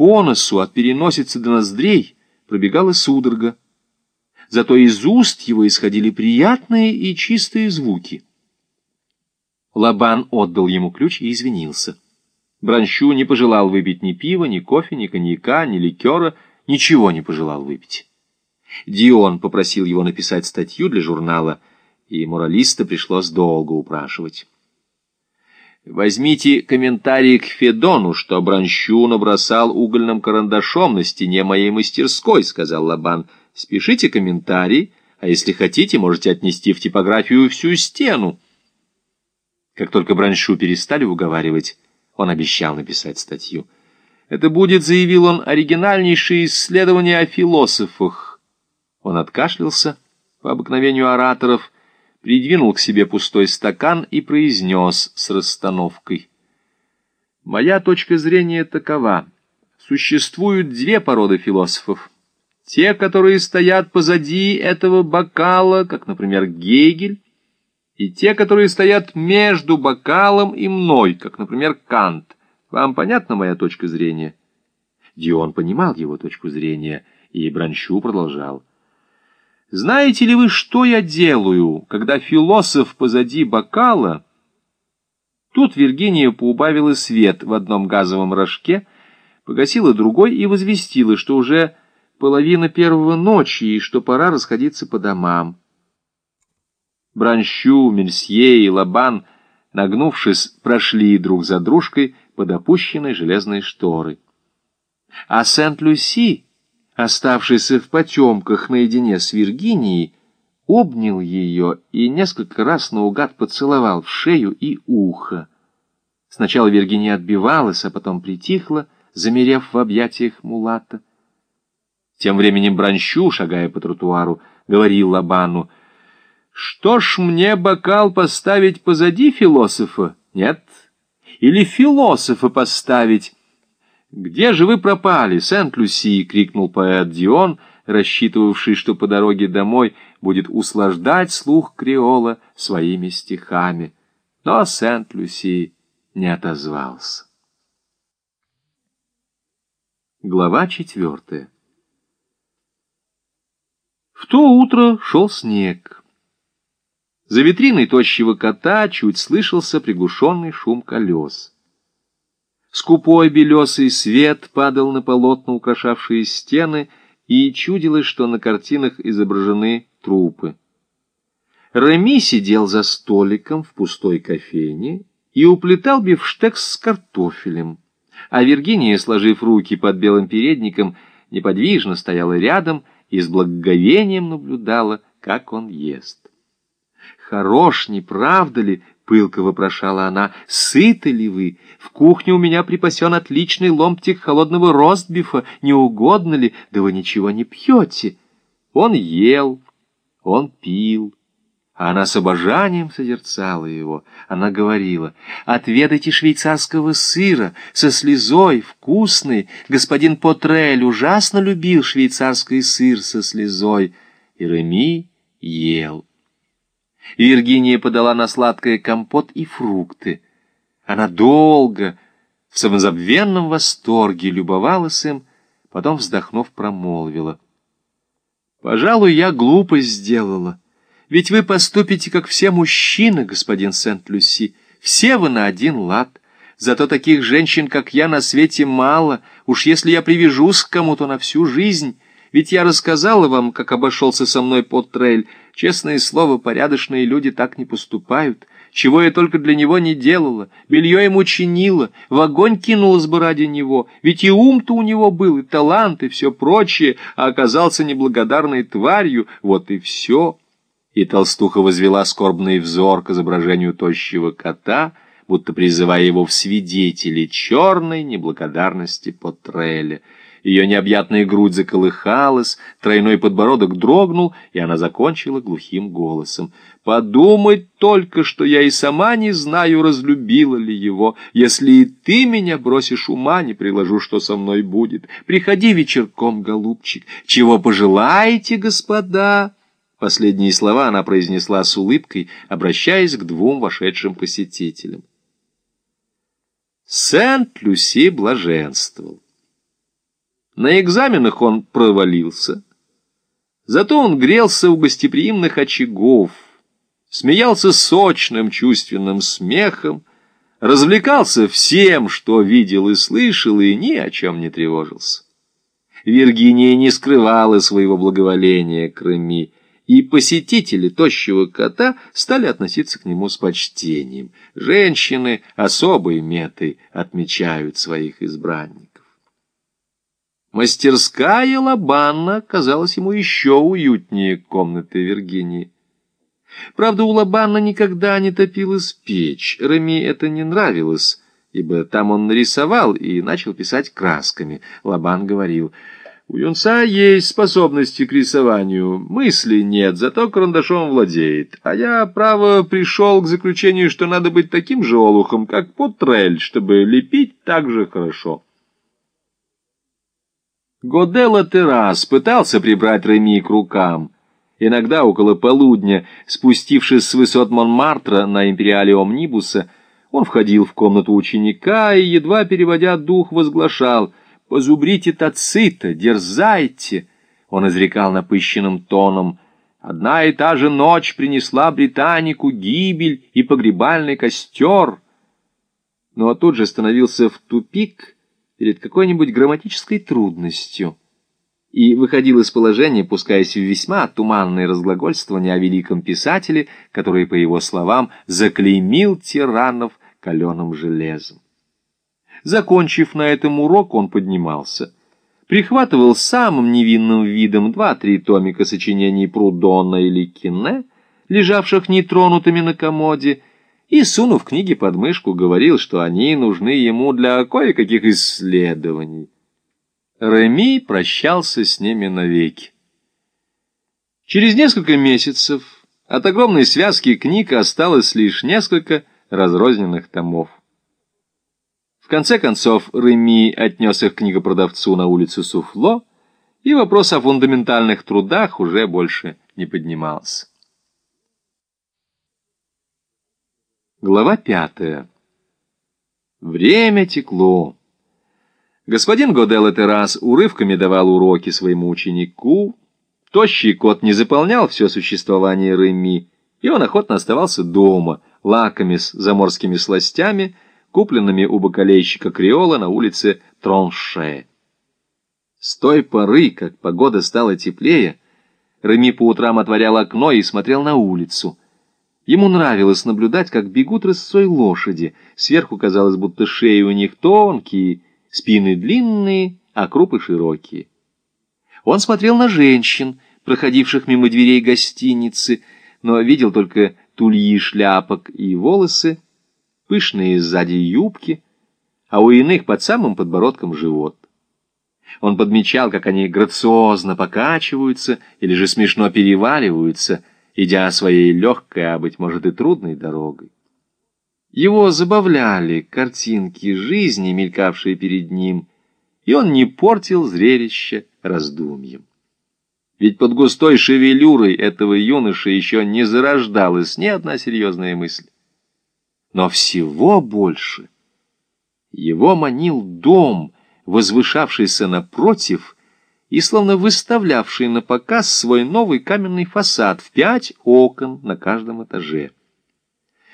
По носу от переносицы до ноздрей пробегала судорога. Зато из уст его исходили приятные и чистые звуки. Лабан отдал ему ключ и извинился. Бранщу не пожелал выпить ни пива, ни кофе, ни коньяка, ни ликера, ничего не пожелал выпить. Дион попросил его написать статью для журнала, и моралиста пришлось долго упрашивать. Возьмите комментарий к Федону, что Бранщу набросал угольным карандашом на стене моей мастерской, — сказал Лабан. Спешите комментарий, а если хотите, можете отнести в типографию всю стену. Как только Бранщу перестали уговаривать, он обещал написать статью. Это будет, заявил он, оригинальнейшее исследование о философах. Он откашлялся по обыкновению ораторов, придвинул к себе пустой стакан и произнес с расстановкой. «Моя точка зрения такова. Существуют две породы философов. Те, которые стоят позади этого бокала, как, например, Гегель, и те, которые стоят между бокалом и мной, как, например, Кант. Вам понятна моя точка зрения?» Дион понимал его точку зрения, и Бранщу продолжал. Знаете ли вы, что я делаю, когда философ позади бокала... Тут Виргиния поубавила свет в одном газовом рожке, погасила другой и возвестила, что уже половина первого ночи и что пора расходиться по домам. Бранщу, Мельсье и Лабан, нагнувшись, прошли друг за дружкой под опущенной железной шторой. А Сент-Люси оставшийся в потемках наедине с Виргинией, обнял ее и несколько раз наугад поцеловал в шею и ухо. Сначала Виргиния отбивалась, а потом притихла, замерев в объятиях Мулата. Тем временем Бранщу, шагая по тротуару, говорил Лабану, «Что ж мне бокал поставить позади философа? Нет? Или философа поставить?» «Где же вы пропали, Сент-Люси?» — крикнул поэт Дион, рассчитывавший, что по дороге домой будет услаждать слух Креола своими стихами. Но Сент-Люси не отозвался. Глава четвертая В то утро шел снег. За витриной тощего кота чуть слышался приглушенный шум колес. Скупой белесый свет падал на полотна, украшавшие стены, и чудилось, что на картинах изображены трупы. Реми сидел за столиком в пустой кофейне и уплетал бифштекс с картофелем, а Виргиния, сложив руки под белым передником, неподвижно стояла рядом и с благоговением наблюдала, как он ест. «Хорош, не правда ли?» Пылко вопрошала она, сыты ли вы? В кухне у меня припасен отличный ломтик холодного ростбифа. Не угодно ли? Да вы ничего не пьете. Он ел, он пил. А она с обожанием созерцала его. Она говорила, «Отведайте швейцарского сыра со слезой, вкусный. Господин Потрель ужасно любил швейцарский сыр со слезой». И Реми ел. Виргиния подала на сладкое компот и фрукты. Она долго, в самозабвенном восторге, любовалась им, потом, вздохнув, промолвила. «Пожалуй, я глупость сделала. Ведь вы поступите, как все мужчины, господин Сент-Люси. Все вы на один лад. Зато таких женщин, как я, на свете мало. Уж если я привяжусь к кому-то на всю жизнь...» Ведь я рассказала вам, как обошелся со мной под трейль. Честное слово, порядочные люди так не поступают. Чего я только для него не делала. Белье ему чинила, в огонь кинулась бы ради него. Ведь и ум-то у него был, и талант, и все прочее, а оказался неблагодарной тварью. Вот и все. И толстуха возвела скорбный взор к изображению тощего кота, будто призывая его в свидетели черной неблагодарности Потреля. Ее необъятная грудь заколыхалась, тройной подбородок дрогнул, и она закончила глухим голосом. «Подумать только, что я и сама не знаю, разлюбила ли его. Если и ты меня бросишь ума, не приложу, что со мной будет. Приходи вечерком, голубчик. Чего пожелаете, господа?» Последние слова она произнесла с улыбкой, обращаясь к двум вошедшим посетителям. Сент-Люси блаженствовал. На экзаменах он провалился. Зато он грелся у гостеприимных очагов, смеялся сочным чувственным смехом, развлекался всем, что видел и слышал, и ни о чем не тревожился. Виргиния не скрывала своего благоволения к Реми, и посетители тощего кота стали относиться к нему с почтением. Женщины особой метой отмечают своих избранников. Мастерская Лабанна казалась ему еще уютнее комнаты Виргинии. Правда, у Лабанна никогда не топилась печь. Реми это не нравилось, ибо там он нарисовал и начал писать красками. Лабан говорил, «У юнца есть способности к рисованию, мысли нет, зато карандашом владеет. А я, право, пришел к заключению, что надо быть таким же олухом, как Потрель, чтобы лепить так же хорошо». Годелла Террас пытался прибрать Реми к рукам, Иногда около полудня, спустившись с высот Монмартра на империале Омнибуса, он входил в комнату ученика и, едва переводя дух, возглашал «Позубрите Тацита, дерзайте!» Он изрекал напыщенным тоном «Одна и та же ночь принесла Британику гибель и погребальный костер». Но тут же становился в тупик перед какой-нибудь грамматической трудностью и выходил из положения, пускаясь в весьма туманные разглагольствования о великом писателе, который, по его словам, заклеймил тиранов каленым железом. Закончив на этом урок, он поднимался, прихватывал самым невинным видом два-три томика сочинений Прудона или Кине, лежавших нетронутыми на комоде, и, сунув книги под мышку, говорил, что они нужны ему для кое-каких исследований. Реми прощался с ними навеки. Через несколько месяцев от огромной связки книг осталось лишь несколько разрозненных томов. В конце концов Реми отнес их книгопродавцу на улицу Суфло, и вопрос о фундаментальных трудах уже больше не поднимался. Глава пятая. Время текло. Господин Годелло Террас урывками давал уроки своему ученику. Тощий кот не заполнял все существование Реми, и он охотно оставался дома, лакомясь заморскими сластями, купленными у бакалейщика Криола на улице Тронше. С той поры, как погода стала теплее, Реми по утрам отворял окно и смотрел на улицу. Ему нравилось наблюдать, как бегут рысцой лошади. Сверху казалось, будто шеи у них тонкие, спины длинные, а крупы широкие. Он смотрел на женщин, проходивших мимо дверей гостиницы, но видел только тульи шляпок и волосы, пышные сзади юбки, а у иных под самым подбородком живот. Он подмечал, как они грациозно покачиваются или же смешно переваливаются, идя своей легкой, а, быть может, и трудной дорогой. Его забавляли картинки жизни, мелькавшие перед ним, и он не портил зрелище раздумьем. Ведь под густой шевелюрой этого юноши еще не зарождалась ни одна серьезная мысль. Но всего больше его манил дом, возвышавшийся напротив и словно выставлявший на показ свой новый каменный фасад в пять окон на каждом этаже.